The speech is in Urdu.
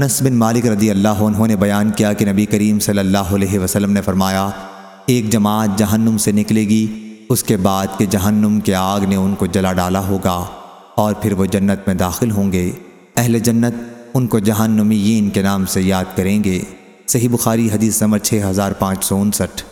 انس بن مالک رضی اللہ عنہ نے بیان کیا کہ نبی کریم صلی اللہ علیہ وسلم نے فرمایا، ایک جماعت جہنم سے نکلے گی، اس کے بعد کہ جہنم کے آگ نے ان کو جلا ڈالا ہوگا اور پھر وہ جنت میں داخل ہوں گے۔ اہل جنت ان کو جہنمیین کے نام سے یاد کریں گے۔ صحیح بخاری حدیث نمبر 6569